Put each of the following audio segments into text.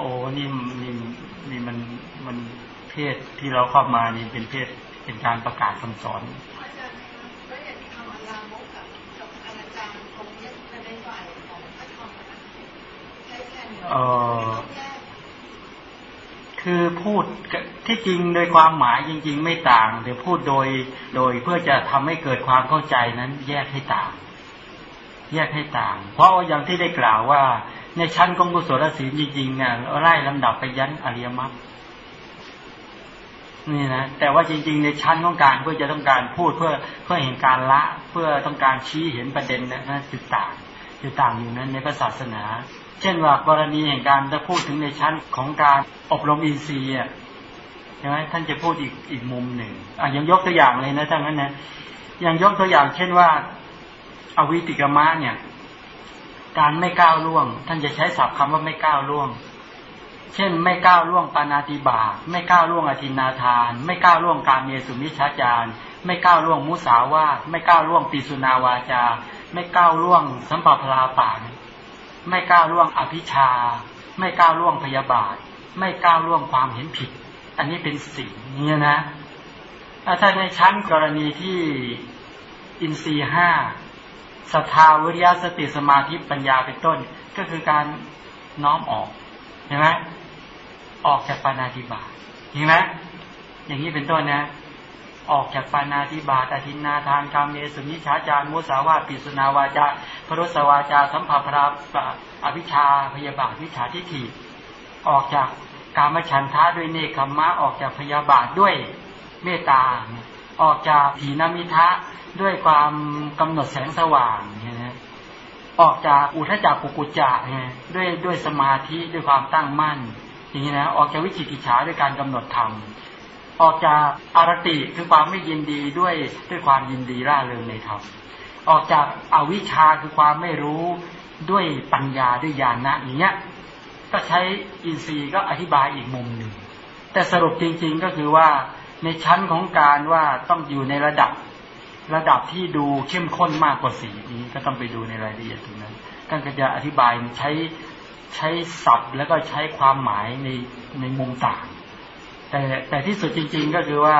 โอ้นี่นี่นี่มันมันเพศที่เราเข้ามานี่เป็นเพศเป็นการประกาศคำสอนเออคือพูดที่จริงโดยความหมายจริง ๆ ไม่ต่างแต่พูดโดยโดยเพื่อจะทำให้เกิดความเข้าใจนั้นแยกให้ต่าง แยกให้ต่าง เพราะอย่างที่ได้กล่าวว่า ในชั้นของกุศลศีลจริงๆเนี่ยไล่ลำดับไปยันอริยมรรคนี่นะแต่ว่าจริง ๆ ในชั้นของการเพื่อจะต้องการพูดเพื่อเพื่อเห็นการละ เพื่อต้องการชี้เห็นประเด็นนะนจุดต่างจุดต่างอยู่นั้นในพระศาสนา เช่นว่ากรณีแห่งการจะพูดถึงในชั้นของการอบรมอินทรีย์ใช่ไหมท่านจะพูดอีกอีกมุมหนึ่งอะยังยกตัวอย่างเลยนะท่านนั้นนะยังยกตัวอย่าง เช่นว่า อวิติกมะเนี่ย การไม่ก้าวล่วง ท่านจะใช้ศัพท์คำว่าไม่ก้าวล่วง เช่น ไม่ก้าวล่วงปานาติบาไม่ก้าวล่วงอธินาทาน ไม่ก้าวล่วงการเมสุมิชาจารไม่ก้าวล่วงมุสาวาไม่ก้าวล่วงปิสุนาวาจา ไม่ก้าวล่วงสัมปพลาป่าไม่ก้าวล่วงอภิชา ไม่ก้าวล่วงพยาบาท ไม่ก้าวล่วงความเห็นผิด อันนี้เป็นสิ่งนี้นะถ้าในชั้นกรณีที่อินทรีห้า ศรัทธาวิริยะสติสมาธิปัญญาเป็นต้น ก็คือการน้อมออกเห็นไหมออกจากปานาธิบาเห็นไหมอย่างนี้เป็นต้นนะ ออกจากปานาธิบาตอธินนาทานกรรมเมสุนิชาจารมุสาวาปิสุนาวาจาพรุสวาจาสัมภาราอภิชาพยาบาทวิชาทิฏฐิออกจากกามฉันทะด้วยเนคขมะออกจากพยาบาทด้วยเมตตา ออกจากผีนามิทะด้วยความกำหนดแสงสว่างนะออกจากอุทจักกุกุจจะด้วยด้วยสมาธิด้วยความตั้งมั่น อย่างนี้นะออกจากวิจิกิจฉาด้วยการกำหนดธรรมออกจากอารติคือความไม่ยินดีด้วยด้วยความยินดีร่าเริงในธรรมออกจากอาวิชชาคือความไม่รู้ด้วยปัญญาด้วยญาณะอย่างเงี้ยก็ใช้อินทรีย์ก็อธิบายอีกมุมหนึ่งแต่สรุปจริง ๆก็คือว่า ในชั้นของการว่าต้องอยู่ในระดับระดับที่ดูเข้มข้นมากกว่าสีนี้ก็ต้องไปดูในรายละเอียดตรงนั้นท่านก็จะอธิบายใช้ใช้ศัพท์แล้วก็ใช้ความหมายในในมุมต่าง แต่แต่ที่สุดจริง ๆก็คือว่า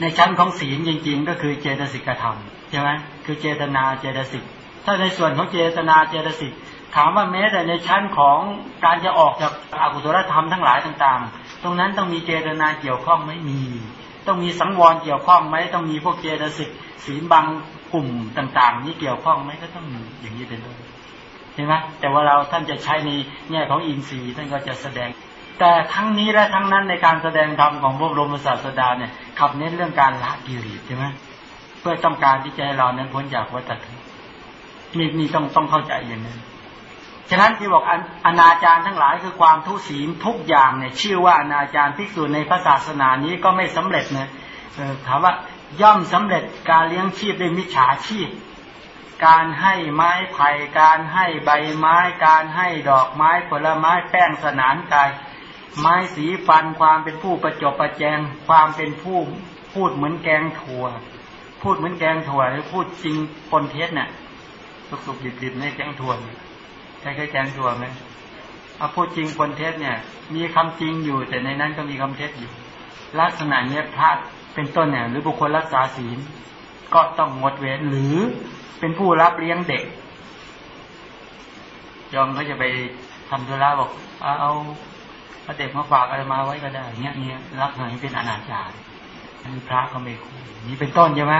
ในชั้นของศีลจริง ๆ ก็คือเจตสิกธรรมใช่ไหมคือเจตนาเจตสิกถ้าในส่วนของเจตนาเจตสิกถามว่าแม้แต่ในชั้นของการจะออกจากอากุศลธรรมทั้งหลายต่างๆ ตรงนั้นต้องมีเจตนาเกี่ยวข้องไม่มี ต้องมีสังวรเกี่ยวข้องไหมต้องมีพวกเจตสิกศีลบางกลุ่มต่าง ๆ นี้เกี่ยวข้องไหมก็ต้องมีอย่างนี้เป็นต้นเห็นไหมแต่ว่าเราท่านจะใช้ในแง่ของอินทรีย์ท่านก็จะแสดง แต่ทั้งนี้และทั้งนั้นในการแสดงธรรมของพวกรมศาสดาเนี่ยขับเน้นเรื่องการละกิเลสใช่ไหมเพื่อต้องการที่จะให้เรานั้นพ้นจากวัฏทุกข์นี่นี่ต้องต้องเข้าใจอย่างนั้น ฉะนั้นที่บอกอนาจารทั้งหลายคือความทุศีลทุกอย่างเนี่ยชื่อว่าอนาจารภิกษุในพระศาสนานี้ก็ไม่สำเร็จนะถามว่าย่อมสำเร็จการเลี้ยงชีพด้วยมิจฉาชีพ การให้ไม้ไผ่การให้ใบไม้ การให้ดอกไม้ผลไม้แป้งสนานกาย ไม้สีฟันความเป็นผู้ประจบประแจง ความเป็นผู้พูดเหมือนแกงถั่ว พูดเหมือนแกงถั่วหรือพูดจริงปนเทศเนี่ยสุกๆดิบๆในแกงถั่ว ใช่แค่แกงถั่วไหมเอาพูดจริงปนเทศเนี่ย มีคำจริงอยู่ แต่ในนั้นก็มีคำเทศอยู่ ลักษณะเนี้ยพระเป็นต้นเนี่ย หรือบุคคลรักษาศีล ก็ต้องงดเว้นหรือเป็นผู้รับเลี้ยงเด็ก ยอมเขาจะไปทำธุระบอกเอาพระเด็กมาฝากอะไรมาไว้ก็ได้เนี้ยเนี้ยรักษณะนี้เป็นอนาจารมีพระก็ไม่คุยนี่เป็นต้นใช่ไหม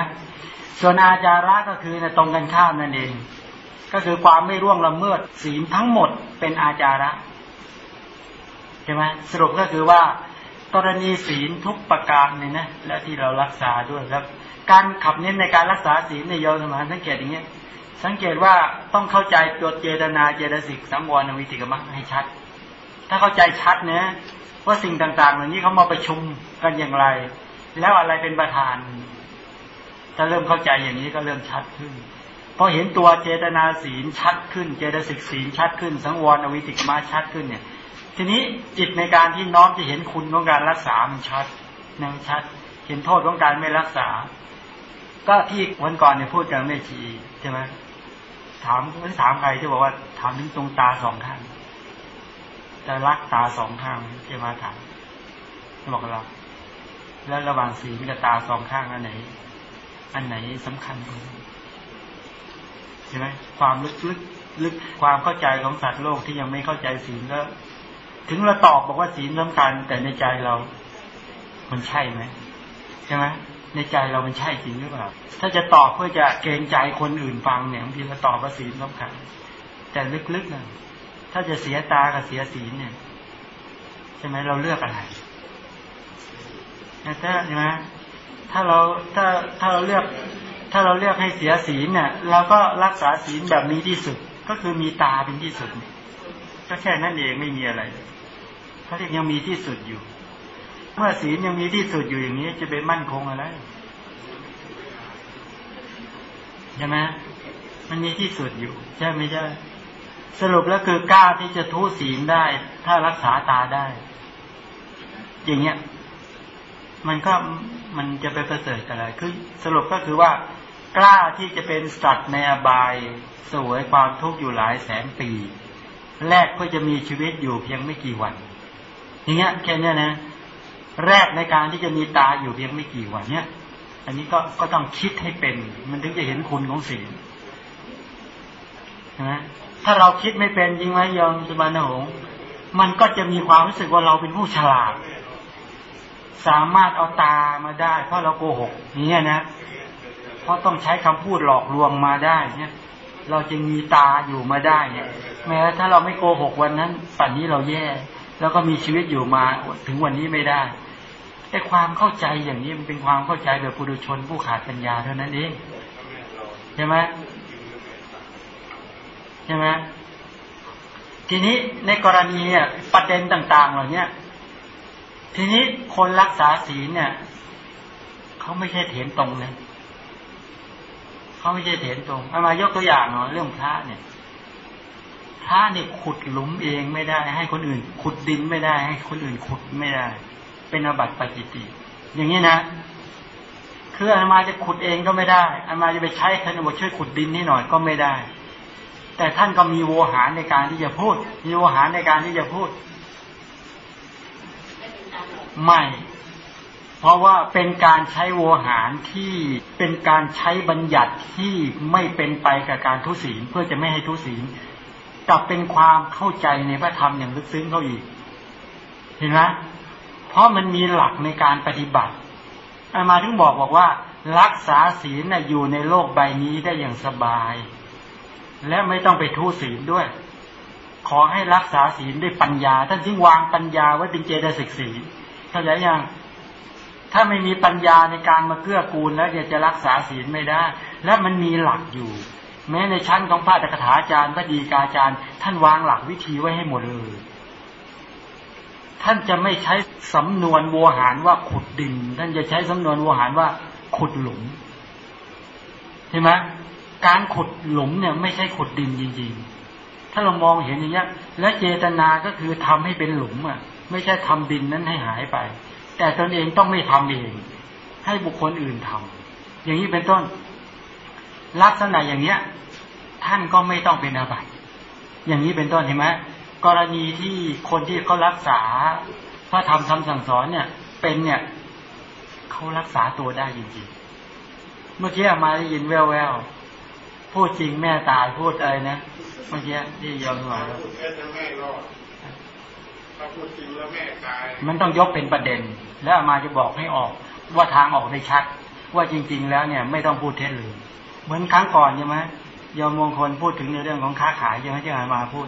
ส่วนอาจาระก็คือในตรงกันข้ามนั่นเอง ก็คือความไม่ร่วงละเมิดศีลทั้งหมดเป็นอาจาระใช่ไหมสรุปก็คือว่ากรณีศีลทุกประการเนี่ยนะและที่เรารักษาด้วยแล้วการขับเน้นในการรักษาศีลในโยมสมาสังเกตอย่างเงี้ยสังเกตว่าต้องเข้าใจตัวเจตนาเจตสิกสังวรวิติกมรรคให้ชัด ถ้าเข้าใจชัดเนะว่าสิ่งต่างๆเหล่านี้เขามาประชุมกันอย่างไร แล้วอะไรเป็นประธาน ถ้าเริ่มเข้าใจอย่างนี้ก็เริ่มชัดขึ้น พอเห็นตัวเจตนาศีลชัดขึ้น เจตสิกศีลชัดขึ้น สังวรอวิติกมาชัดขึ้นเนี่ย ทีนี้จิตในการที่น้อมจะเห็นคุณของการรักษา มันชัดนั่งชัด เห็นโทษของการไม่รักษา ก็ที่วันก่อนเนี่ยพูดกันไม่ชีใช่ไหมถามไม่ถามใครที่บอกว่าถามถึงตรงตาสองข้างจะรักตาสองข้างเจมาถามบอกเราแล้วระหว่างศีลกับตาสองข้างอันไหน อันไหนสำคัญกว่า ช่ไหมความลึกลึกลึกความเข้าใจของสัตว์โลกที่ยังไม่เข้าใจศีลก็ ถึงเราตอบบอกว่าศีลสำคัญ แต่ในใจเรา มันใช่ไหมใช่ไหมในใจเรามันใช่จริงหรือเปล่าถ้าจะตอบเพื่อจะเกรงใจคนอื่นฟังเนี่ยบางทีเราตอบว่าศีลสำคัญ แต่ลึกๆนะถ้าจะเสียตากับเสียศีลเนี่ยใช่ไหมเราเลือกอะไรถ้าใช่ไหมถ้าเราถ้าถ้าเราเลือก ถ้าเราเลือกให้เสียศีลเนี่ยเราก็รักษาศีลแบบนี้ที่สุด ก็คือมีตาเป็นที่สุดก็แค่นั้นเองไม่มีอะไรเขาเรียกยังมีที่สุดอยู่ เมื่อศีลยังมีที่สุดอยู่อย่างนี้ จะไปมั่นคงอะไรใช่ไหมมันมีที่สุดอยู่ ใช่ไม่ใช่สรุปแล้วคือกล้าที่จะทุศีลได้ ถ้ารักษาตาได้ อย่างเงี้ย มันก็มันจะไปประเสริฐอะไรคือสรุปก็คือว่า กล้าที่จะเป็นสัตว์ในอบายสวยความทุกข์อยู่หลายแสนปี แรกก็จะมีชีวิตอยู่เพียงไม่กี่วันอย่างเงี้ยแค่นี้นะ แรกในการที่จะมีตาอยู่เพียงไม่กี่วันเนี้ยอันนี้ก็ก็ต้องคิดให้เป็น มันถึงจะเห็นคุณของศีลนะถ้าเราคิดไม่เป็นจริงไหมยอมสุบานหงมันก็จะมีความรู้สึกว่าเราเป็นผู้ฉลาด สามารถเอาตามาได้ เพราะเราโกหกนี้นะ เพราะต้องใช้คำพูดหลอกลวงมาได้เนี่ยเราจะมีตาอยู่มาได้เนี่ยแม้ถ้าเราไม่โกหกวันนั้นป่านนี้เราแย่ แล้วก็มีชีวิตอยู่มาถึงวันนี้ไม่ได้ไอ้ความเข้าใจอย่างนี้มันเป็นความเข้าใจแบบปุถุชนผู้ขาดปัญญาเท่านั้นเองใช่ไหมใช่ไหมทีนี้ในกรณีเนี่ยประเด็นต่าง ๆ เหล่านี้ทีนี้คนรักษาศีลเนี่ยเขาไม่ใช่เถียนตรงเลย เขาไม่ใช่เถียนตรงเอามายกตัวอย่างหน่อยเรื่องพระเนี่ยพระเนี่ยขุดหลุมเองไม่ได้ ให้คนอื่น ขุดดินไม่ได้ ให้คนอื่นขุดไม่ได้ เป็นอบัติปจิติ อย่างนี้นะคืออามาจะขุดเองก็ไม่ได้อามาจะไปใช้ท่านบอกช่วยขุดดินนี่หน่อยก็ไม่ได้ แต่ท่านก็มีโวหารในการที่จะพูด มีโวหารในการที่จะพูด ไม่ เพราะว่าเป็นการใช้โวหารที่เป็นการใช้บัญญัติที่ไม่เป็นไปกับการทุศีลเพื่อจะไม่ให้ทุศีลกลับเป็นความเข้าใจในพระธรรมอย่างลึกซึ้งเข้าอีก เห็นไหมเพราะมันมีหลักในการปฏิบัติอามาถึงบอกบอกว่า รักษาศีลอยู่ในโลกใบนี้ได้อย่างสบาย และไม่ต้องไปทุศีลด้วย ขอให้รักษาศีลด้วยปัญญาท่านจึงวางปัญญาไว้เป็นเจตสิกศีลเข้าใจยัง ถ้าไม่มีปัญญาในการมาเกื้อกูลแล้วจะรักษาศีลไม่ได้ และมันมีหลักอยู่ แม้ในชั้นของพระตถาจารย์พระดีกาจารย์ ท่านวางหลักวิธีไว้ให้หมดเลย ท่านจะไม่ใช้สำนวนโวหารว่าขุดดิน ท่านจะใช้สำนวนโวหารว่าขุดหลุมเห็นไหมการขุดหลุมเนี่ยไม่ใช่ขุดดินจริงๆ ถ้าเรามองเห็นอย่างนี้และเจตนาก็คือทำให้เป็นหลุมอะ ไม่ใช่ทำดินนั้นให้หายไป แต่ตนเองต้องไม่ทำเอง ให้บุคคลอื่นทำอย่างนี้เป็นต้น ลักษณะอย่างเนี้ย ท่านก็ไม่ต้องเป็นอาบัติอย่างนี้เป็นต้นเห็นไหมกรณีที่คนที่เขารักษาพระธรรมคำสั่งสอนเนี่ย เป็นเนี่ยเขารักษาตัวได้จริงๆ เมื่อกี้มาได้ยินแววๆพูดจริงแม่ตายพูดอะไรนะเมื่อกี้ที่ยอมมาแล้ว มันต้องยกเป็นประเด็น แล้วมาจะบอกให้ออก ว่าทางออกได้ชัด ว่าจริง ๆ แล้วเนี่ยไม่ต้องพูดเท็จเลยเหมือนครั้งก่อนใช่ไหมยอมมงคลพูดถึงในเรื่องของค้าขายใช่ไหมที่มาพูด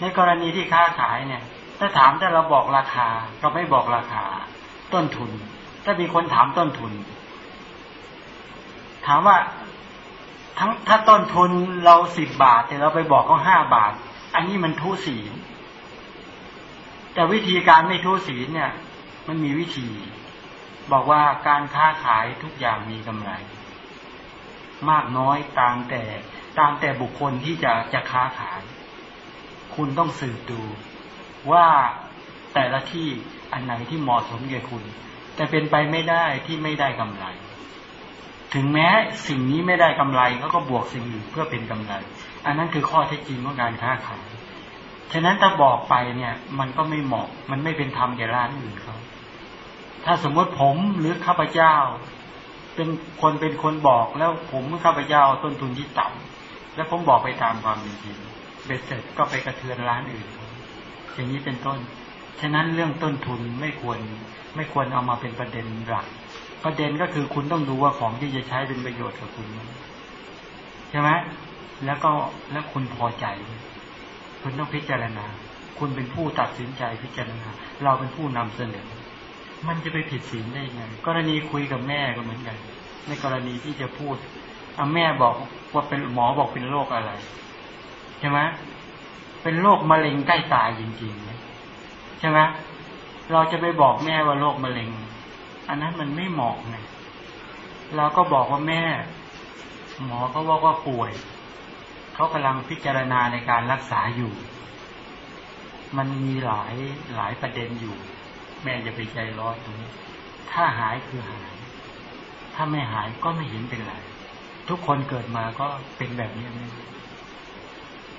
ในกรณีที่ค้าขายเนี่ย ถ้าถามถ้าเราบอกราคาก็ไม่บอกราคา ต้นทุน ถ้ามีคนถามต้นทุน ถามว่าทั้งถ้าต้นทุนเราสิบบาทแต่เราไปบอกเขาห้าบาท อันนี้มันทุศีล แต่วิธีการไม่ทุศีลเนี่ย มันมีวิธี บอกว่าการค้าขายทุกอย่างมีกำไร มากน้อยตามแต่ตามแต่บุคคลที่จะจะค้าขาย คุณต้องสืบดูว่าแต่ละที่อันไหนที่เหมาะสมแก่คุณ แต่เป็นไปไม่ได้ที่ไม่ได้กำไร ถึงแม้สิ่งนี้ไม่ได้กำไรเขาก็บวกสิ่งอื่นเพื่อเป็นกำไร อันนั้นคือข้อเท็จจริงของการค้าขาย ฉะนั้นถ้าบอกไปเนี่ย มันก็ไม่เหมาะ มันไม่เป็นธรรมแก่ร้านอื่นเขา ถ้าสมมติผมหรือข้าพเจ้า เป็นคนเป็นคนบอกแล้วผมข้าพเจ้าต้นทุนที่ต่ำแล้วผมบอกไปตามความเป็นจริงเบ็ดเสร็จก็ไปกระเทือนร้านอื่น อย่างนี้เป็นต้น ฉะนั้นเรื่องต้นทุนไม่ควร ไม่ควรเอามาเป็นประเด็นหลัก ประเด็นก็คือคุณต้องดูว่าของที่จะใช้เป็นประโยชน์กับคุณ ใช่ไหมแล้วก็แล้วคุณพอใจ คุณต้องพิจารณา คุณเป็นผู้ตัดสินใจพิจารณา เราเป็นผู้นำเสนอ มันจะไปผิดศีลได้ยังไง กรณีคุยกับแม่ก็เหมือนกัน ในกรณีที่จะพูดเอาแม่บอกว่าเป็นหมอบอกเป็นโรคอะไร ใช่ไหมเป็นโรคมะเร็งใกล้ตายจริงๆใช่ไหมเราจะไปบอกแม่ว่าโรคมะเร็ง อันนั้นมันไม่เหมาะไงเราก็บอกว่าแม่ หมอเขาบอกว่าป่วย เขากำลังพิจารณาในการรักษาอยู่ มันมีหลายหลายประเด็นอยู่ แม่จะไปใจร้อนตรงนี้ ถ้าหายคือหาย ถ้าไม่หายก็ไม่เห็นเป็นไร ทุกคนเกิดมาก็เป็นแบบนี้ไม่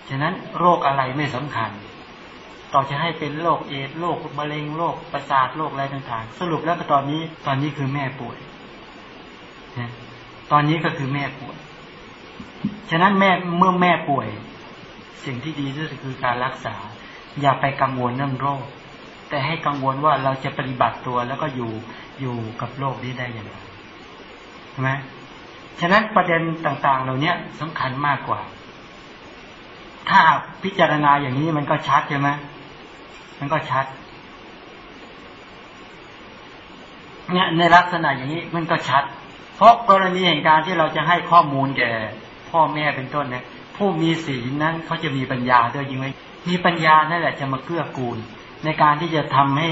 ฉะนั้นโรคอะไรไม่สำคัญ ต่อจะให้เป็นโรคเอดโรคมะเร็งโรคประสาทโรคอะไรต่างๆ สรุปแล้วก็ตอนนี้ ตอนนี้คือแม่ป่วย ตอนนี้ก็คือแม่ป่วย ฉะนั้นแม่เมื่อแม่ป่วย สิ่งที่ดีที่สุดคือการรักษา อย่าไปกังวลเรื่องโรค แต่ให้กังวลว่าเราจะปฏิบัติตัวแล้วก็อยู่อยู่กับโรคนี้ได้อย่างไรใช่ไหมฉะนั้นประเด็นต่าง ๆ เหล่านี้สำคัญมากกว่า ถ้าพิจารณาอย่างนี้มันก็ชัดใช่ไหมมันก็ชัดเนี่ยในลักษณะอย่างนี้มันก็ชัด เพราะกรณีแห่งการที่เราจะให้ข้อมูลแก่ พ่อแม่เป็นต้นเนี่ยผู้มีศีลนั้นเขาจะมีปัญญาด้วยจริงไหมมีปัญญานั่นแหละจะมาเกื้อกูล ในการที่จะทำให้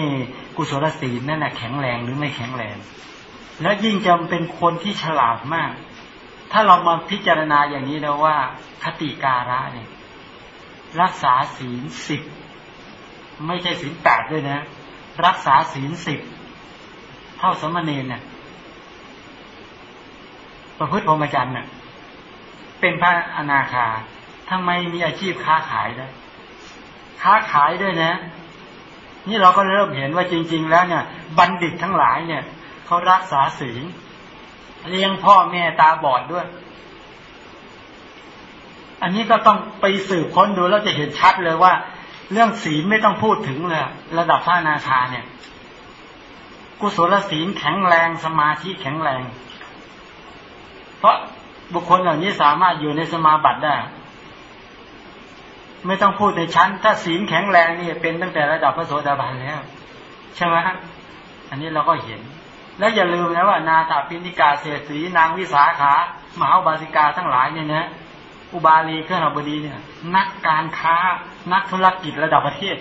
กุศลศีลนั่นแหละแข็งแรงหรือไม่แข็งแรง แล้วยิ่งจะเป็นคนที่ฉลาดมาก ถ้าเรามาพิจารณาอย่างนี้แล้วว่า คติการะเนี่ยรักษาศีลสิบไม่ใช่ศีลแปดด้วยนะ รักษาศีลสิบเท่าสมณีเนี่ยประพฤติพรหมจรรย์เนี่ย เป็นพระอนาคาทำไมมีอาชีพค้าขายได้ ค้าขายด้วยนะ นี่เราก็เริ่มเห็นว่าจริง ๆ แล้วเนี่ย บัณฑิตทั้งหลายเนี่ยเขารักษาศีลเลี้ยงพ่อแม่ตาบอดด้วย อันนี้ก็ต้องไปสืบค้นดูแล้วจะเห็นชัดเลยว่า เรื่องศีลไม่ต้องพูดถึงเลยระดับพระนาคาเนี่ย กุศลศีลแข็งแรงสมาธิแข็งแรง เพราะ บุคคลเหล่านี้สามารถอยู่ในสมาบัติได้ ไม่ต้องพูดในชั้น ถ้าศีลแข็งแรงนี่เป็นตั้งแต่ระดับพระโสดาบันแล้วใช่ไหมอันนี้เราก็เห็น แล้วอย่าลืมนะว่า นาถาปินิกาเศรษฐีนางวิสาขามหาบาสิกาทั้งหลายเนี่ยนะอุบาลีเครื่องบดีเนี่ย นักการค้านักธุรกิจระดับประเทศ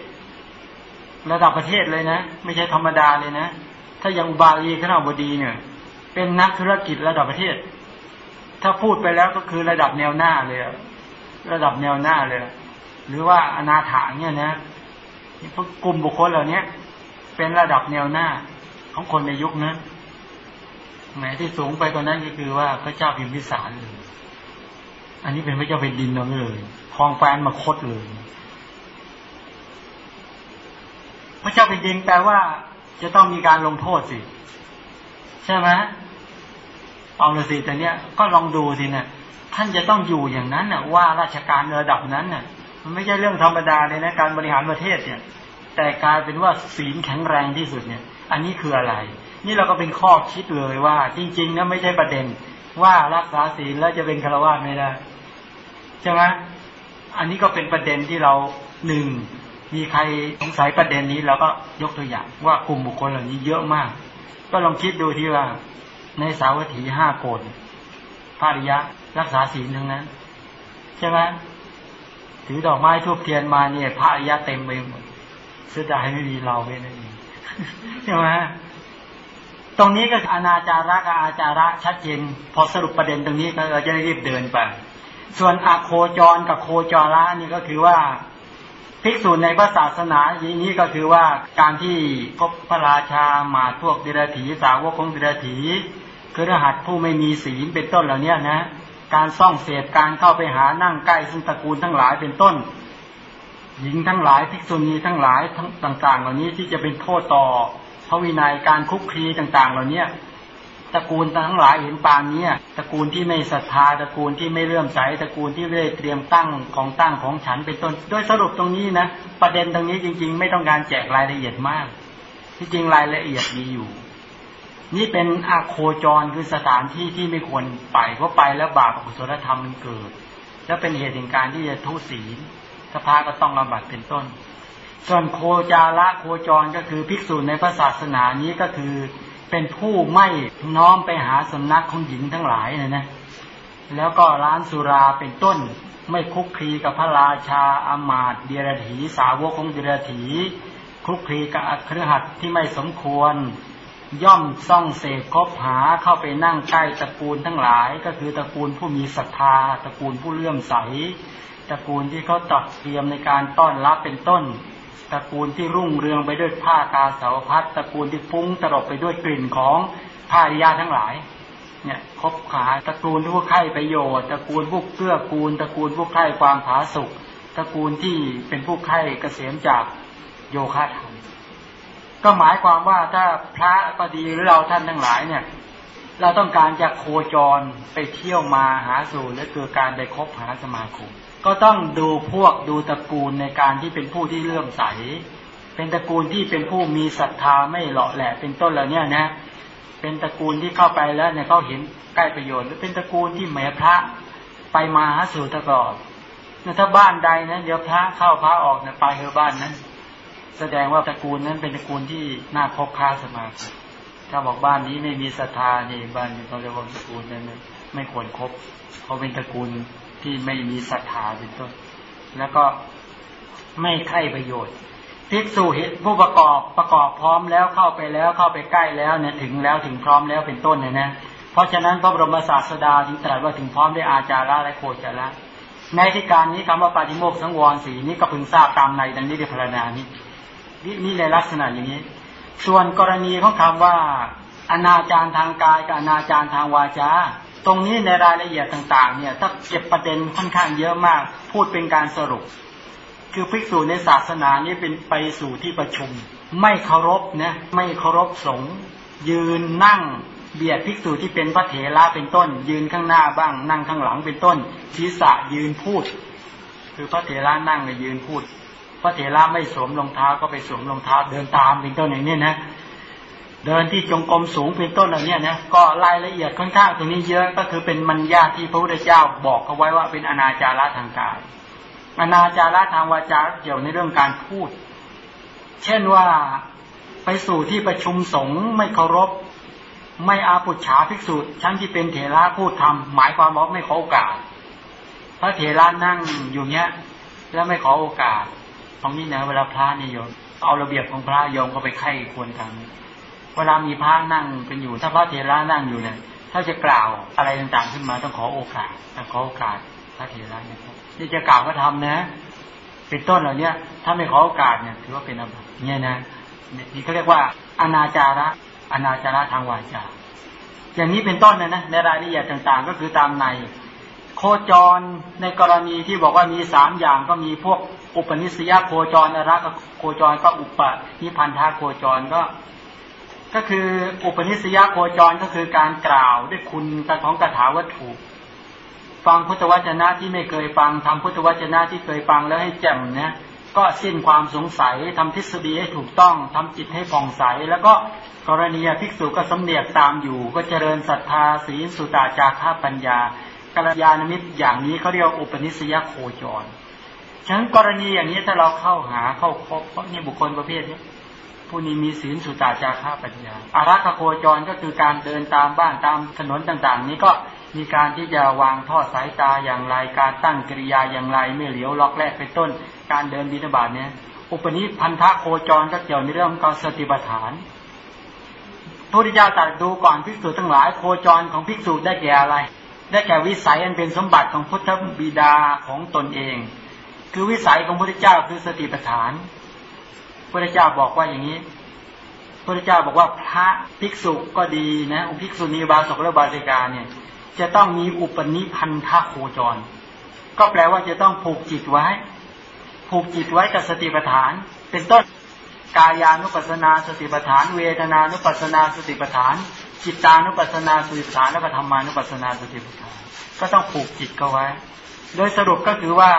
ระดับประเทศเลยนะ ไม่ใช่ธรรมดาเลยนะ ถ้าอย่างอุบาลีเครื่องบดีเนี่ย เป็นนักธุรกิจระดับประเทศ ถ้าพูดไปแล้วก็คือระดับแนวหน้าเลย ระดับแนวหน้าเลย หรือว่าอนาถาเนี่ยนะพวกกลุ่มบุคคลเหล่านี้เป็นระดับแนวหน้าของคนในยุคนั้นแม้ที่สูงไปกว่านั้นก็คือว่าพระเจ้าพิมพิสารเลยอันนี้เป็นพระเจ้าเป็นดินนั่นเลยคลองแฟนมาคดเลย พระเจ้าเป็นดินแปลว่า จะต้องมีการลงโทษสิ ใช่ไหม เอาละสิแต่เนี้ยก็ลองดูสินะท่านจะต้องอยู่อย่างนั้นน่ะว่าราชการระดับนั้นน่ะ มันไม่ใช่เรื่องธรรมดาเลยนะการบริหารประเทศเนี่ย แต่กลายเป็นว่าศีลแข็งแรงที่สุดเนี่ย อันนี้คืออะไร นี่เราก็เป็นข้อคิดเลยว่า จริงๆนะไม่ใช่ประเด็น ว่ารักษาศีลแล้วจะเป็นฆราวาสไม่ได้ใช่ไหมอันนี้ก็เป็นประเด็นที่เราหนึ่งมีใครสงสัยประเด็นนี้เราก็ยกตัวอย่างว่ากลุ่มบุคคลเหล่านี้เยอะมาก ก็ลองคิดดูที่ว่า ในสาวัตถีห้าโกดภาริยะ รักษาศีลทั้งนั้น ใช่ไหมถือดอกไม้ทูบเทียนมาเนี่ยพระอริยะเต็มไปหมดเสียดายไม่มีเราไม่นั่นเองใช่ไหมตรงนี้ก็อนาจาระกับอาจาระชัดเจนพอสรุปประเด็นตรงนี้ก็เราจะได้รีบเดินไป ส่วนอาโคจรกับโคจรละนี่ก็คือว่าภิกษุในพระศาสนาอย่างนี้ก็คือว่าการที่พบพระราชามาพวกเดรัจฉีสาวกของเดรัจฉี คือรหัสผู้ไม่มีศีลเป็นต้นเหล่านี้นะ การซ่องเสพการเข้าไปหานั่งใกล้ซึ่งตระกูลทั้งหลายเป็นต้น หญิงทั้งหลายภิกษุณีทั้งหลายทั้งต่าง ๆ เหล่านี้ที่จะเป็นโทษต่อพระวินัยการคุกคีต่าง ๆ เหล่านี้ตระกูลทั้งหลายเห็นปางนี้ตระกูลที่ไม่ศรัทธาตระกูลที่ไม่เลื่อมใสตระกูลที่เร่เตรียมตั้งของตั้งของฉันเป็นต้น โดยสรุปตรงนี้นะ ประเด็นตรงนี้จริง ๆ ไม่ต้องการแจกรายละเอียดมาก ที่จริงรายละเอียดมีอยู่ นี่เป็นอาโคจรคือสถานที่ที่ไม่ควรไปเพราะไปแล้วบาปอกุศลธรรมมันเกิด และเป็นเหตุแห่งการที่จะทุศีลสภาก็ต้องระบัดเป็นต้น ส่วนโคจาระโคจรก็คือภิกษุในพระศาสนานี้ก็คือเป็นผู้ไม่น้อมไปหาสำนักของหญิงทั้งหลายนะนะแล้วก็ร้านสุราเป็นต้น ไม่คุกคีกับพระราชาอามาตเดียรถีสาวกของเดียรถีคุกคีกับอัครหัดที่ไม่สมควร ย่อมซ่องเสพคบหาเข้าไปนั่งใกล้ตระกูลทั้งหลาย ก็คือตระกูลผู้มีศรัทธาตระกูลผู้เลื่อมใสตระกูลที่เขาตัดเตรียมในการต้อนรับเป็นต้นตระกูลที่รุ่งเรืองไปด้วยผ้ากาสาวพัดตระกูลที่ฟุ้งตลบไปด้วยกลิ่นของผ้าริยาทั้งหลาย เนี่ยคบขาตระกูลผู้ใคร่ประโยชน์ตระกูลผู้เกื้อกูลตระกูลผู้ใคร่ความผาสุกตระกูลที่เป็นผู้ใคร่เกษมจากโยคะธรรม ก็หมายความว่าถ้าพระก็ดีหรือเราท่านทั้งหลายเนี่ย เราต้องการจะโคจรไปเที่ยวมาหาสู่และเกิดการไปคบหาสมาคม ก็ต้องดูพวกดูตระกูลในการที่เป็นผู้ที่เลื่อมใส เป็นตระกูลที่เป็นผู้มีศรัทธาไม่หล่อแหละเป็นต้นเหล่านี้นะ เป็นตระกูลที่เข้าไปแล้วเนี่ยเขาเห็นใกล้ประโยชน์หรือเป็นตระกูลที่แม่พระไปมาหาสู่ตลอดถ้าบ้านใดนะเดี๋ยวพระเข้าพระออกเนี่ยไปเฮอบ้านนั้น แสดงว่าตระกูลนั้นเป็นตระกูลที่น่าพบค้าสมาธิถ้าบอกบ้านนี้ไม่มีศรัทธานี่บ้านนี้เขาเรียกว่าตระกูลนั้นไม่ควรครบเขาเป็นตระกูลที่ไม่มีศรัทธาเป็นต้น แล้วก็ไม่ใคร่ประโยชน์ภิกษุเห็นผู้ประกอบประกอบพร้อมแล้วเข้าไปแล้วเข้าไปใกล้แล้วเนี่ยถึงแล้วถึงพร้อมแล้วเป็นต้นเนี่ยนะ เพราะฉะนั้นพระบรมศาสดาจึงตรัสว่าถึงพร้อมด้วยอาจาระและโคจาระในที่การนี้คำว่าปาฏิโมกสังวรสีนี้ก็พึงทราบตามในดังนี้ในพรณนานี้ นี่ในลักษณะอย่างนี้ ส่วนกรณีของคำว่า อนาจารทางกายกับอนาจารทางวาจาตรงนี้ในรายละเอียดต่างๆ เนี่ยถ้าเก็บประเด็นค่อนข้างเยอะมาก พูดเป็นการสรุป คือภิกษุในศาสนานี้เป็นไปสู่ที่ประชุม ไม่เคารพนะไม่เคารพสงฆ์ยืนนั่งเบียดภิกษุที่เป็นพระเถระเป็นต้น ยืนข้างหน้าบ้าง นั่งข้างหลังเป็นต้นศีรษะยืนพูด คือพระเถระนั่งเลยยืนพูด พระเถระไม่สวมรองเท้าก็ไปสวมรองเท้าเดินตามเป็นต้นอย่างนี้นะเดินที่จงกรมสูงเป็นต้นเหล่านี้นะก็รายละเอียดค่อนข้างตรงนี้เยอะก็คือเป็นมัญญาที่พระพุทธเจ้าบอกเอาไว้ว่าเป็นอนาจาระทางกายอนาจาระทางวาจาเกี่ยวในเรื่องการพูด เช่นว่าไปสู่ที่ประชุมสงฆ์ไม่เคารพ ไม่อาปุจฉาภิกษุชั้นที่เป็นเถระพูดทำหมายความว่าไม่ขอโอกาสพระเถระนั่งอยู่เนี้ย แล้วไม่ขอโอกาส ตรงนี้นะเวลาพระนี่โยมเอาระเบียบของพระโยมก็ไปไข้ควรทำเวลามีพระนั่งเป็นอยู่ ถ้าพระเทระนั่งอยู่เนี่ยถ้าจะกล่าวอะไรต่างๆขึ้นมาต้องขอโอกาสต้องขอโอกาสพระเทระเนี่ยนี่จะกล่าวก็ทำนะเป็นต้นเหล่านี้ถ้าไม่ขอโอกาสเนี่ยถือว่าเป็นอะไรเนี่ยนะนี่เขาเรียกว่าอนาจาระอนาจาระทางวาจาอย่างนี้เป็นต้นนะนะในรายละเอียดต่างๆ ก็คือตามใน โคจรในกรณีที่บอกว่ามีสามอย่างก็มีพวก อุปนิสัยโคจรอรักโคจรก็อุปนิพันธาโคจรก็ ก็คืออุปนิสัยโคจรก็คือการกล่าวด้วยคุณของคาถาวัตถุฟังพุทธวจนะที่ไม่เคยฟังทำพุทธวจนะที่เคยฟังแล้วให้แจ่มเนี่ยก็สิ้นความสงสัยทำทฤษฎีให้ถูกต้องทำจิตให้ผ่องใส แล้วก็กรณีภิกษุก็สำเนียกตามอยู่ ก็เจริญศรัทธาศีลสุตาจาราปัญญากัลยาณมิตรอย่างนี้เขาเรียกอุปนิสัยโคจร ฉะนั้นกรณีอย่างนี้ถ้าเราเข้าหาเข้าพบเพราะนี่บุคคลประเภทนี้ผู้นี้มีศีลสุตาจาระปัญญาอารักขโคจรก็คือการเดินตามบ้านตามถนนต่าง ๆ นี้ก็มีการที่จะวางทอดสายตาอย่างไรการตั้งกิริยาอย่างไรไม่เหลียวล็อกแรกเป็นต้น การเดินบิณฑบาตเนี้ยอุปนิพันธะโคจรก็เกี่ยวในเรื่องการสติปัฏฐานพระพุทธเจ้าตรัสดูก่อนภิกษุทั้งหลายโคจรของภิกษุได้แก่อะไร ได้แก่วิสัยอันเป็นสมบัติของพุทธบิดาของตนเอง คือวิสัยของพระพุทธเจ้าคือสติปัฏฐาน พระเจ้าบอกว่าอย่างนี้ พระเจ้าบอกว่าพระภิกษุก็ดีนะอุภิกษุณีบาศกและบาสิกาเนี่ย จะต้องมีอุปนิพันธะโคจร ก็แปลว่าจะต้องผูกจิตไว้ ผูกจิตไว้กับสติปัฏฐาน เป็นต้นกายานุปัสนาสติปัฏฐาน เวทนานุปัสนาสติปัฏฐานจิตานุปัสนาสติปัฏฐานและธรรมานุปัสนาสติปัฏฐาน ก็ต้องผูกจิตเขาไว้ โดยสรุปก็คือว่า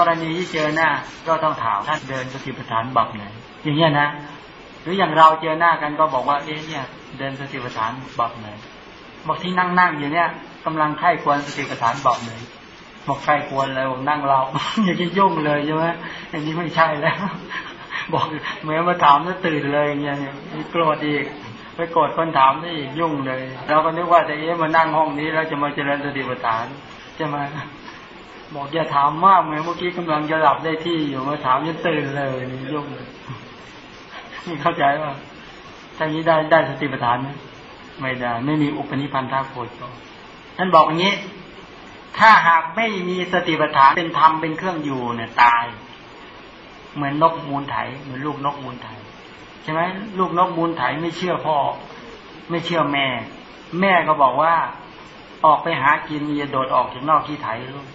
กรณีที่เจอหน้า ก็ต้องถามท่านเดินสติปัฏฐานบับไหนอย่างเงี้ยนะ หรืออย่างเราเจอหน้ากันก็บอกว่าเอ๊ะเนี่ย เดินสติปัฏฐานบับไหนบอกที่นั่งนั่งอยู่เนี่ยกำลังไข้ควรสติปัฏฐานบับไหนบอกใครควรเลยบอกนั่งเราอย่างนี้ยุ่งเลยใช่ไหมอันนี้ไม่ใช่แล้ว บอกเมื่อมาถามแล้วตื่นเลยอย่างเงี้ยมีโกรธอีกไปโกรธคนถามนี่ยุ่งเลย เราก็นึกว่าจะเอ๊ะมานั่งห้องนี้แล้วจะมาเจริญสติปัฏฐานใช่ไหม บอกอย่าถามมากเหมือนเมื่อกี้กำลังจะหลับได้ที่อยู่มาถามยังตื่นเลยนี่ยุ่งเลยนี่เข้าใจว่าถ้านี้ได้ได้สติปัฏฐานไหมไม่ได้ไม่มีอุปนิพันธาโคจรท่านบอกอย่างนี้ ถ้าหากไม่มีสติปัฏฐานเป็นธรรมเป็นเครื่องอยู่เนี่ยตาย เหมือนนกมูลไถเหมือนลูกนกมูลไถใช่ไหมลูกนกมูลไถไม่เชื่อพ่อ ไม่เชื่อแม่ แม่ก็บอกว่า ออกไปหากินอย่าโดดออกจากนอกที่ไถลูก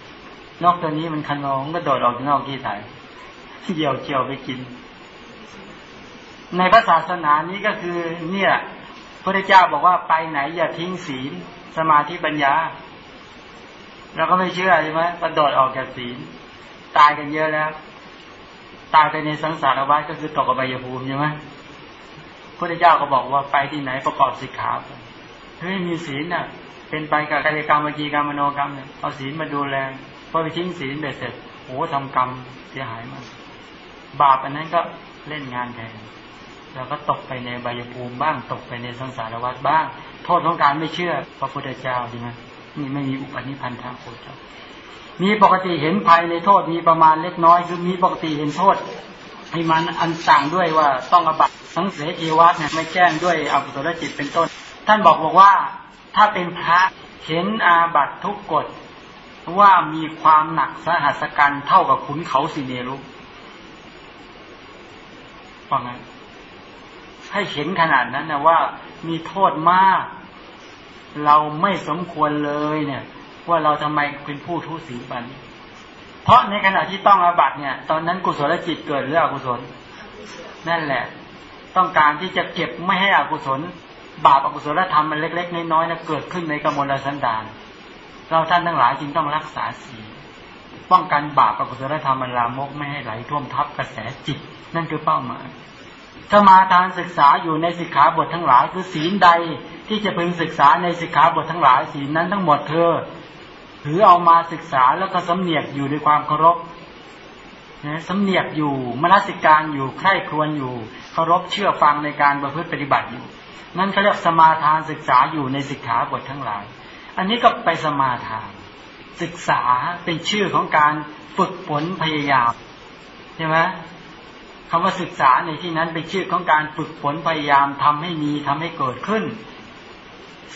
นกตัวนี้มันขนองก็โดดออกนอกที่ไถเดี่ยวเจียวไปกิน ในพระศาสนานี้ก็คือ เนี่ยพระเจ้าบอกว่าไปไหนอย่าทิ้งศีล สมาธิปัญญาเราก็ไม่เชื่อใช่ไหมกระโดดออกจากศีล ตายกันเยอะแล้ว ตายไปในสังสารวัฏก็คือตกอบายภูมิใช่ไหมพระเจ้าก็บอกว่าไปที่ไหนประกอบสิกขาเฮ้ยมีศีลน่ะ เป็นไปกับกายกรรมวิจีกรรมมโนกรรมเนี่ยเอาศีลมาดูแล พอไปทิ้งศีลเบ็ดเสร็จโอ้ทำกรรมเสียหายมากบาปอันนั้นก็เล่นงานแทนเราก็ตกไปในบายภูมิบ้างตกไปในสังสารวัฏบ้าง โทษของการไม่เชื่อพระพุทธเจ้าใช่ไหมนี่ไม่มีอุปนิพันธ์ทางโคจรมีปกติเห็นภัยในโทษมีประมาณเล็กน้อยคือมีปกติเห็นโทษให้มันอันสั่งด้วยว่าต้องอบัตทั้งเสจีวัตเนี่ยไม่แจ้งด้วยอกุศลจิตเป็นต้น ท่านบอกบอกว่า ถ้าเป็นพระเห็นอาบัตทุกกฎ ว่ามีความหนักสหัสกันเท่ากับขุนเขาสิเนรุฟังไงให้เห็นขนาดนั้นนะว่ามีโทษมาก เราไม่สมควรเลยเนี่ย ว่าเราทำไมเป็นผู้ทุศีลบันเพราะในขณะที่ต้องอาบัตเนี่ย ตอนนั้นกุศลจิตเกิดหรืออกุศล นั่นแหละ ต้องการที่จะเก็บไม่ให้อกุศล บาปอกุศลธรรมมันเล็ก ๆ น้อยๆนะเกิดขึ้นในกมลสันดาน เราท่านทั้งหลายจึงต้องรักษาศีลป้องกันบาปอกุศลธรรมมันลามกไม่ให้ไหลท่วมทับกระแสจิต นั่นคือเป้าหมายสมาทานศึกษาอยู่ในสิกขาบททั้งหลาย คือศีลใดที่จะพึงศึกษาในสิกขาบททั้งหลายศีลนั้นทั้งหมดเธอถือเอามาศึกษาแล้วก็สำเนียกอยู่ด้วยความเคารพนะสำเนียกอยู่มนสิการอยู่ใคร่ครวญอยู่เคารพเชื่อฟังในการประพฤติปฏิบัติอยู่ นั่นเขาเรียกสมาทานศึกษาอยู่ในสิกขาบททั้งหลาย อันนี้ก็ไปสมาทานศึกษาเป็นชื่อของการฝึกฝนพยายามใช่ไหมคำว่าศึกษาในที่นั้นเป็นชื่อของการฝึกฝนพยายามทำให้มีทำให้เกิดขึ้น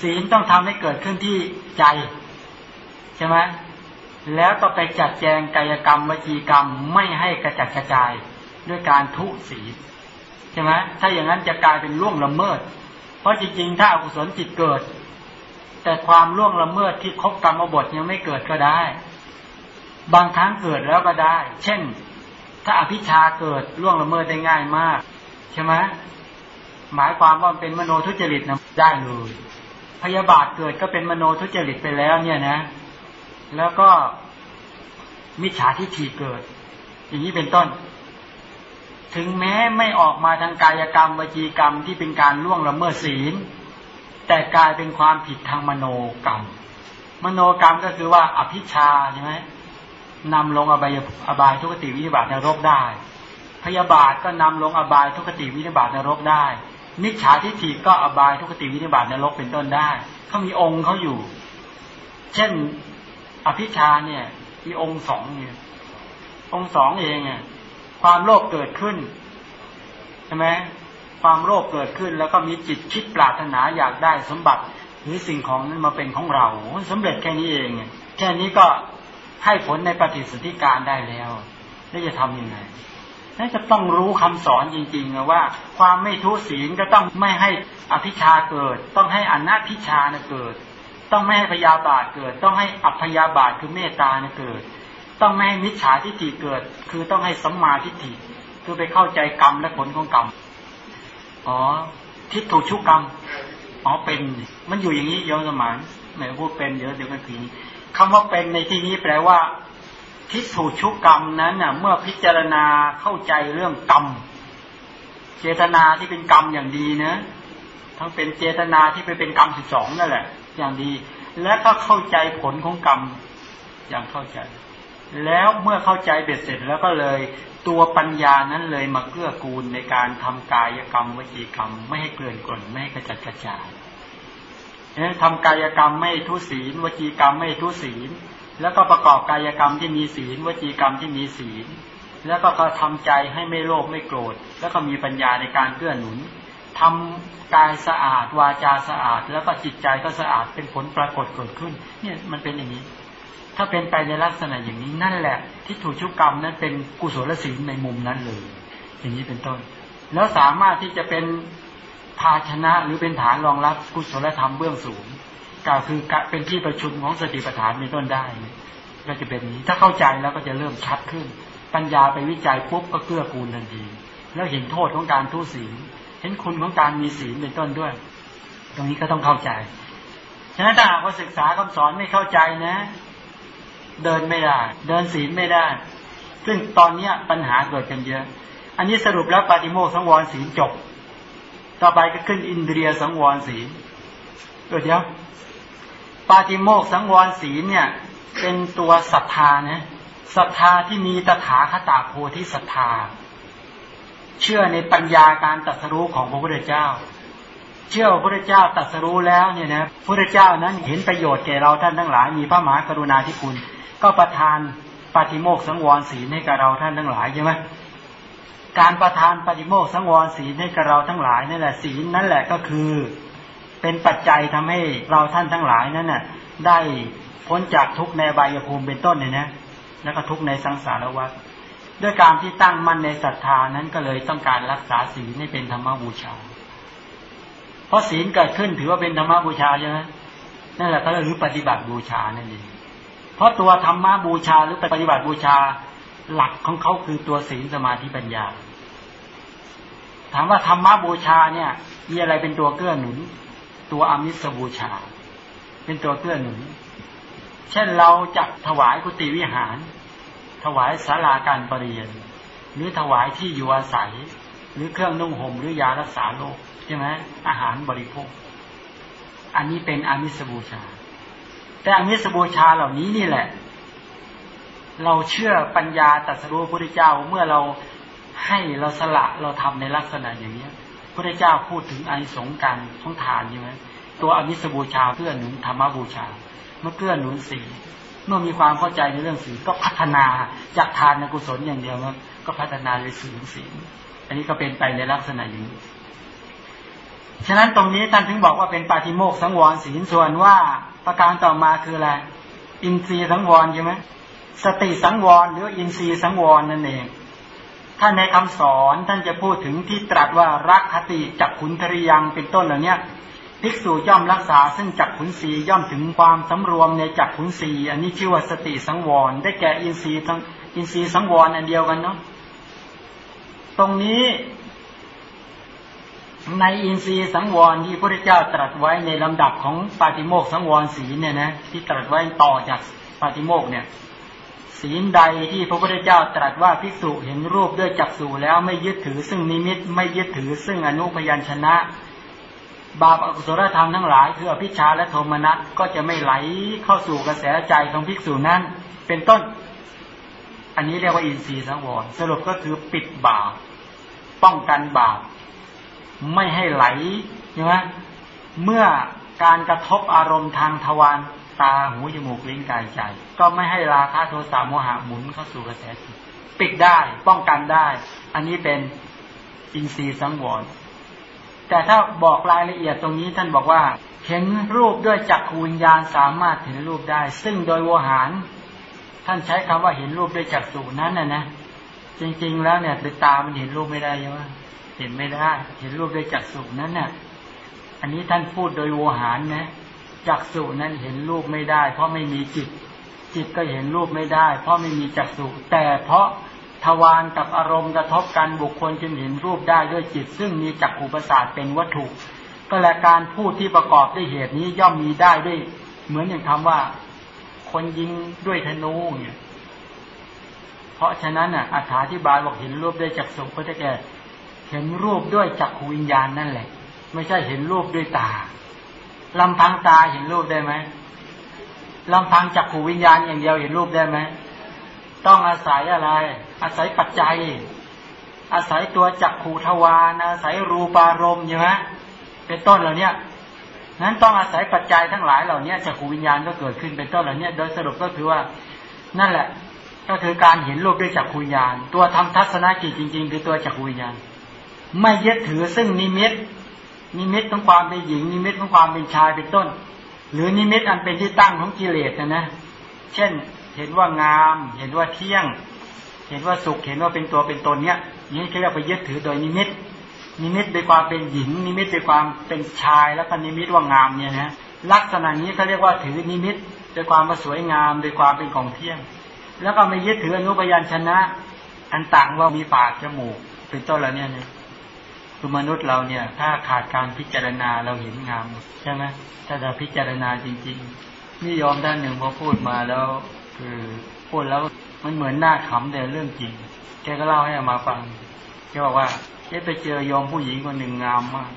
ศีลต้องทำให้เกิดขึ้นที่ใจใช่ไหมแล้วก็ไปจัดแจงกายกรรมวจีกรรมไม่ให้กระจัดกระจายด้วยการทุศีลใช่ไหมถ้าอย่างนั้นจะกลายเป็นล่วงละเมิด เพราะจริงๆ ถ้าอากุศลจิตเกิด แต่ความล่วงละเมิดที่ครบกรรมบทยังไม่เกิดก็ได้ บางครั้งเกิดแล้วก็ได้ เช่น ถ้าอภิชาเกิดล่วงละเมิดได้ง่ายมาก ใช่ไหมหมายความว่าเป็นมโนทุจริตนะได้เลยพยาบาทเกิดก็เป็นมโนทุจริตไปแล้วเนี่ยนะ แล้วก็มิจฉาทิฏฐิเกิด อย่างนี้เป็นต้น ถึงแม้ไม่ออกมาทางกายกรรมวจีกรรมที่เป็นการล่วงละเมิดศีล แต่กลายเป็นความผิดทางมโนกรรม มโนกรรมก็คือว่าอภิชาใช่ไหมนำลงอบายอบายทุกติวิบัตินรกได้ พยาบาทก็นำลงอบายทุกติวิบัตินรกได้ มิจฉาทิฏฐิก็อบายทุกติวิบัตินรกเป็นต้นได้เขามีองค์เขาอยู่ เช่น อภิชาเนี่ยมีองค์สองเนี่ยองค์สองเองเนี่ยความโลภเกิดขึ้นใช่ไหม ความโลภเกิดขึ้น แล้วก็มีจิตคิดปรารถนาอยากได้สมบัติ หรือสิ่งของนั้นมาเป็นของเราสำเร็จแค่นี้เองแค่นี้ก็ให้ผลในปฏิสนธิการได้แล้วแล้วจะทํำยังไงนั่นจะต้องรู้คำสอนจริงๆนะว่า ความไม่ทุศีลก็ต้องไม่ให้อภิชาเกิด ต้องให้อนัพิชานะเกิด ต้องไม่ให้พยาบาทเกิด ต้องให้อัพยาบาทคือเมตตาเกิด ต้องไม่ให้มิจฉาทิฏฐิเกิด คือต้องให้สัมมาทิฏฐิคือไปเข้าใจกรรมและผลของกรรม อ๋อทิฏฐุชุกกรรมอ๋อเป็น มันอยู่อย่างนี้โยมสมานไหนพูดเป็นเดี๋ยวเดี๋ยวกันทีคำว่าเป็นในที่นี้แปลว่า ทิฏฐุชุกกรรมนั้นน่ะ เมื่อพิจารณาเข้าใจเรื่องกรรม เจตนาที่เป็นกรรมอย่างดีเนะทั้งเป็นเจตนาที่ไปเป็นกรรมสิบสองนั่นแหละ อย่างดี และก็เข้าใจผลของกรรมอย่างเข้าใจ แล้วเมื่อเข้าใจเบ็ดเสร็จแล้วก็เลยตัวปัญญานั้นเลยมาเกื้อกูลในการทำกายกรรมวจีกรรม ไม่ให้เกลื่อนกล่นไม่ให้กระจัดกระจายทำกายกรรมไม่ทุศีลวจีกรรมไม่ทุศีล แล้วก็ประกอบกายกรรมที่มีศีลวจีกรรมที่มีศีล แล้วก็เขาทำใจให้ไม่โลภไม่โกรธ แล้วก็มีปัญญาในการเกื้อหนุนทำกายสะอาดวาจาสะอาด แล้วก็จิตใจก็สะอาดเป็นผลปรากฏเกิดขึ้น เนี่ยมันเป็นอย่างนี้ ถ้าเป็นไปในลักษณะอย่างนี้นั่นแหละที่ถูกชุกกรรมนั้นเป็นกุศลศีลในมุมนั้นเลย อย่างนี้เป็นต้น แล้วสามารถที่จะเป็นภาชนะหรือเป็นฐานรองรับกุศลธรรมเบื้องสูงกล่าวคือเป็นที่ประชุมของสติปัฏฐานเป็นต้นได้ก็จะเป็นนี้ถ้าเข้าใจแล้วก็จะเริ่มชัดขึ้น ปัญญาไปวิจัยปุ๊บก็เกื้อกูลทันที แล้วเห็นโทษของการทุศีล เห็นคุณของการมีศีลเป็นต้นด้วย ตรงนี้ก็ต้องเข้าใจ ฉะนั้นถ้าหากว่าศึกษาคำสอนไม่เข้าใจนะ เดินไม่ได้ เดินศีลไม่ได้ ซึ่งตอนเนี้ยปัญหาเกิดกันเยอะ อันนี้สรุปแล้วปาฏิโมกสังวรศีลจบ ต่อไปก็ขึ้นอินเดียสังวรศีลเดี๋ยวปาฏิโมกสังวรศีลเนี่ย เป็นตัวศรัทธานะศรัทธาที่มีตถาคตาโพธิศรัทธา เชื่อในปัญญาการตรัสรู้ของพระพุทธเจ้า เชื่อพระพุทธเจ้าตรัสรู้แล้วเนี่ยนะพระพุทธเจ้านั้นเห็นประโยชน์แก่เราท่านทั้งหลาย มีพระมหากรุณาธิคุณ ก็ประทานปฏิโมกสังวรศีลให้กับเราท่านทั้งหลายใช่ไหมการประทานปฏิโมกสังวรศีลให้กับเราทั้งหลายนั่นแหละศีลนั่นแหละก็คือ เป็นปัจจัยทำให้เราท่านทั้งหลายนั้นน่ะได้พ้นจากทุกในบายภูมิเป็นต้นเนี่ยนะแล้วก็ทุกในสังสารวัฏด้วยการที่ตั้งมั่นในศรัทธานั้นก็เลยต้องการรักษาศีลให้เป็นธรรมบูชา เพราะศีลเกิดขึ้นถือว่าเป็นธรรมบูชาใช่ไหมนั่นแหละก็คือปฏิบัติบูชานั่นเองเพราะตัวธรรมบูชาหรือปฏิบัติบูชาหลักของเขาคือตัวศีลสมาธิปัญญา ถามว่าธรรมบูชาเนี่ย มีอะไรเป็นตัวเกื้อหนุน ตัวอมิสบูชา เป็นตัวเกื้อหนุน เช่นเราจัถวายกุฏิวิหาร ถวายศาลาการประเรียน หรือถวายที่อยู่อาศัย หรือเครื่องนุ่งห่มหรือยารักษาโรค ช่ไหมอาหารบริโภค อันนี้เป็นอามิสบูชา แต่อมิสบูชาเหล่านี้นี่แหละ เราเชื่อปัญญาตรัสรู้พระพุทธเจ้าเมื่อเราให้เราสละเราทำในลักษณะอย่างนี้พระพุทธเจ้าพูดถึงอานิสงส์การท้องทานใช่ไหมตัวอมิสบูชาเพื่อหนุนธรรมบูชา เมื่อเกื้อหนุนสีเมื่อมีความเข้าใจในเรื่องสีก็พัฒนาจากทานในกุศลอย่างเดียวก็พัฒนาเลยสีสีอันนี้ก็เป็นไปในลักษณะอย่างนี้ ฉะนั้นตรงนี้ท่านถึงบอกว่าเป็นปาฏิโมกสังวรศีลส่วนว่าประการต่อมาคืออะไรอินทรีย์สังวรใช่ไหมสติสังวรหรืออินทรีย์สังวรนั่นเองท่านในคำสอนท่านจะพูดถึงที่ตรัสว่ารักคติจักขุนทริยังเป็นต้นเหล่านี้ภิกษุย่อมรักษาซึ่งจักขุนทรีย์ย่อมถึงความสำรวมในจักขุนทรีย์อันนี้ชื่อว่าสติสังวร ได้แก่อินทรีย์ทั้งอินทรีย์สังวรอันเดียวกันเนาะตรงนี้ ในอินทรีย์สังวรที่พระเจ้าตรัสไว้ในลำดับของปาติโมกขสังวรศีลเนี่ยนะที่ตรัสไว้ต่อจากปาติโมกข์เนี่ย ศีลใดที่พระพุทธเจ้าตรัสว่าภิกษุเห็นรูปด้วยจักษุแล้วไม่ยึดถือซึ่งนิมิตไม่ยึดถือซึ่งอนุพยัญชนะ บาปอกุศลธรรมทั้งหลายคืออภิชาและโทมนัสก็จะไม่ไหลเข้าสู่กระแสใจของภิกษุนั้น เป็นต้น อันนี้เรียกว่าอินทรีย์สังวรสรุปก็คือปิดบาปป้องกันบาป ไม่ให้ไหลใช่ไหมเมื่อการกระทบอารมณ์ทางทวารตาหูจมูกลิ้นกายใจ ก็ไม่ให้ราคะโทสะโมหะหมุนเข้าสู่กระแสจิตปิดได้ป้องกันได้ อันนี้เป็นอินทรีย์สังวรแต่ถ้าบอกรายละเอียดตรงนี้ท่านบอกว่า เห็นรูปด้วยจักรวิญญาณสามารถเห็นรูปได้ ซึ่งโดยโวหาร ท่านใช้คำว่าเห็นรูปด้วยจักรสูนั้นนะนะจริง ๆ แล้วเนี่ยด้วยตามันเห็นรูปไม่ได้ใช่ไหม เห็นไม่ได้ เห็นรูปด้วยจักษุนั้นน่ะ อันนี้ท่านพูดโดยโวหารนะจักษุนั้นเห็นรูปไม่ได้ เพราะไม่มีจิต จิตก็เห็นรูปไม่ได้ เพราะไม่มีจักษุแต่เพราะทวารกับอารมณ์กระทบกันบุคคลจึงเห็นรูปได้ด้วยจิต ซึ่งมีจักขุประสาทเป็นวัตถุ ก็และการพูดที่ประกอบด้วยเหตุนี้ย่อมมีได้ด้วย เหมือนอย่างคำว่า คนยิงด้วยธนูเนี่ยเพราะฉะนั้นอะอธิบายบอกเห็นรูปได้จักษุก็จะแก่ เห็นรูปด้วยจักขูวิญญาณนั่นแหละ ไม่ใช่เห็นรูปด้วยตาลำพังตาเห็นรูปได้ไหมลำพังจักขูวิญญาณอย่างเดียวเห็นรูปได้ไหมต้องอาศัยอะไร อาศัยปัจจัย อาศัยตัวจักขูทวารอาศัยรูปารมณ์ใช่ไหมเป็นต้นเหล่านี้นั้นต้องอาศัยปัจจัยทั้งหลายเหล่านี้จักขูวิญญาณก็เกิดขึ้นเป็นต้นเหล่านี้โดยสรุปก็คือว่านั่นแหละ ก็คือการเห็นรูปด้วยจักขูวิญญาณ ตัวทำทัศนกิจจริง ๆ คือตัวจักขูวิญญาณ ไม่ยึดถือซึ่งนิมิต นิมิตของความเป็นหญิง นิมิตของความเป็นชายเป็นต้น หรือนิมิตอันเป็นที่ตั้งของกิเลสนะนะเช่นเห็นว่างาม เห็นว่าเที่ยง เห็นว่าสุขเห็นว่าเป็นตัวเป็นตนเนี้ยนี่เขาเรียกไปยึดถือโดยนิมิต นิมิตโดยความเป็นหญิง นิมิตโดยความเป็นชายแล้วก็นิมิตว่างามเนี่ยนะลักษณะนี้เขาเรียกว่าถือนิมิตโดยความมาสวยงามโดยความเป็นของเที่ยง แล้วก็ไม่ยึดถืออนุพยัญชนะ อันต่างว่ามีปากจมูกเป็นต้นแล้วเนี่ยนะ คือมนุษย์เราเนี่ย ถ้าขาดการพิจารณาเราเห็นงามใช่ไหมถ้าเราพิจารณาจริง ๆ นี่ยอมด้านหนึ่งพอพูดมาแล้ว คือพูดแล้วมันเหมือนหน้าขำแต่เรื่องจริง แกก็เล่าให้อามาฟังแกบอกว่าแกไปเจอยอมผู้หญิงคนหนึ่งงามมาก